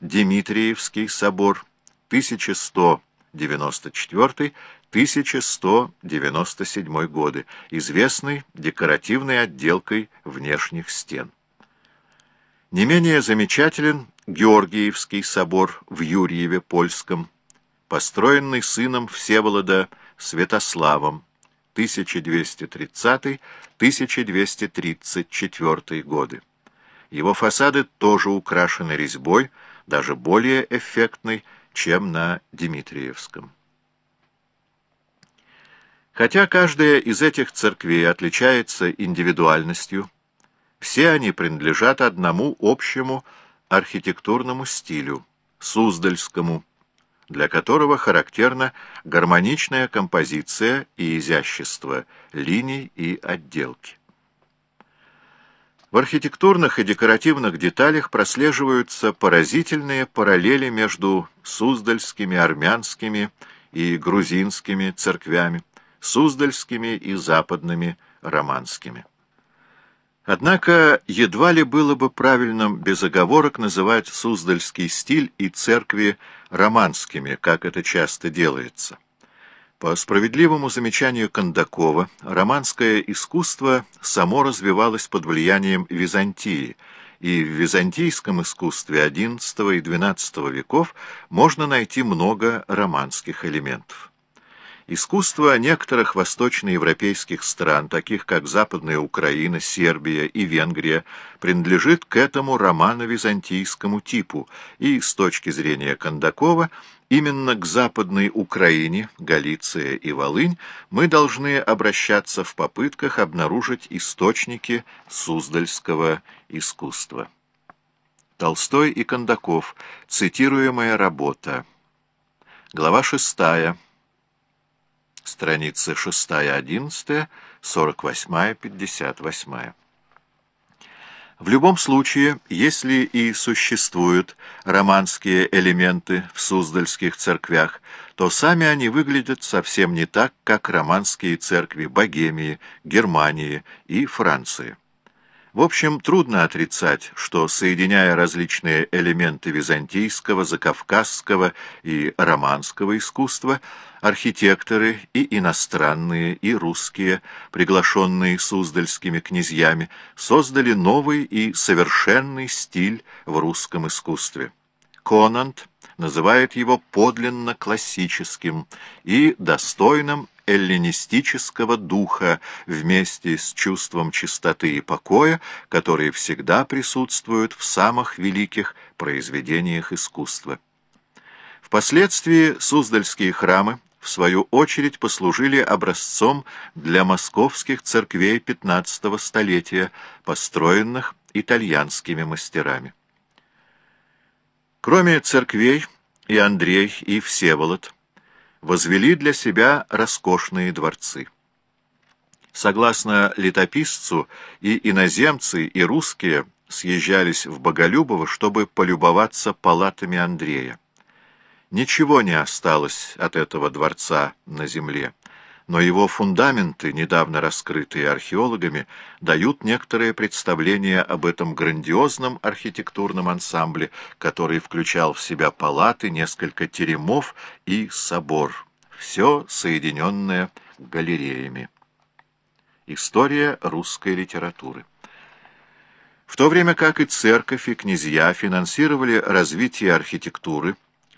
Дмитриевский собор 1194-1197 годы, известный декоративной отделкой внешних стен. Не менее замечателен Георгиевский собор в Юрьеве Польском, построенный сыном Всеволода Святославом 1230-1234 годы. Его фасады тоже украшены резьбой, даже более эффектной, чем на Дмитриевском. Хотя каждая из этих церквей отличается индивидуальностью, все они принадлежат одному общему архитектурному стилю – Суздальскому, для которого характерна гармоничная композиция и изящество линий и отделки. В архитектурных и декоративных деталях прослеживаются поразительные параллели между суздальскими, армянскими и грузинскими церквями, суздальскими и западными романскими. Однако едва ли было бы правильным без оговорок называть суздальский стиль и церкви романскими, как это часто делается. По справедливому замечанию Кондакова, романское искусство само развивалось под влиянием Византии, и в византийском искусстве XI и XII веков можно найти много романских элементов. Искусство некоторых восточноевропейских стран, таких как Западная Украина, Сербия и Венгрия, принадлежит к этому романо-византийскому типу, и с точки зрения Кондакова, именно к Западной Украине, Галиция и Волынь мы должны обращаться в попытках обнаружить источники суздальского искусства. Толстой и Кондаков. Цитируемая работа. Глава шестая страницы 6-11, 48-58. В любом случае, если и существуют романские элементы в суздальских церквях, то сами они выглядят совсем не так, как романские церкви Богемии, Германии и Франции. В общем, трудно отрицать, что, соединяя различные элементы византийского, закавказского и романского искусства, архитекторы и иностранные, и русские, приглашенные суздальскими князьями, создали новый и совершенный стиль в русском искусстве. Конант называет его подлинно классическим и достойным эллинистического духа вместе с чувством чистоты и покоя, которые всегда присутствуют в самых великих произведениях искусства. Впоследствии Суздальские храмы, в свою очередь, послужили образцом для московских церквей XV столетия, построенных итальянскими мастерами. Кроме церквей, и Андрей, и Всеволод – возвели для себя роскошные дворцы. Согласно летописцу, и иноземцы, и русские съезжались в Боголюбово, чтобы полюбоваться палатами Андрея. Ничего не осталось от этого дворца на земле но его фундаменты, недавно раскрытые археологами, дают некоторое представление об этом грандиозном архитектурном ансамбле, который включал в себя палаты, несколько теремов и собор, все соединенное галереями. История русской литературы В то время как и церковь, и князья финансировали развитие архитектуры,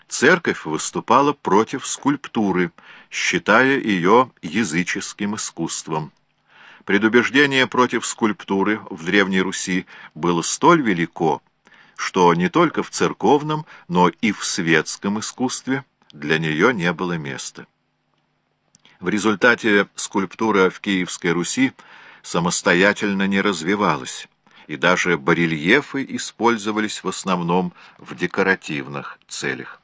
Церковь выступала против скульптуры, считая ее языческим искусством. Предубеждение против скульптуры в Древней Руси было столь велико, что не только в церковном, но и в светском искусстве для нее не было места. В результате скульптура в Киевской Руси самостоятельно не развивалась, и даже барельефы использовались в основном в декоративных целях.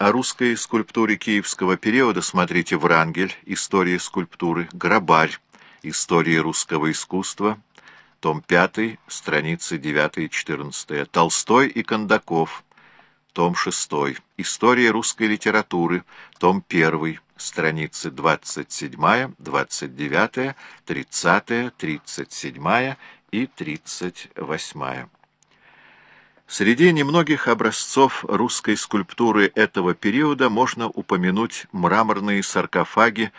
О русской скульптуре киевского периода смотрите Врангель, История скульптуры, Грабарь, История русского искусства, том 5, страницы 9 и 14, Толстой и Кондаков, том 6, История русской литературы, том 1, страницы 27, 29, 30, 37 и 38. Среди немногих образцов русской скульптуры этого периода можно упомянуть мраморные саркофаги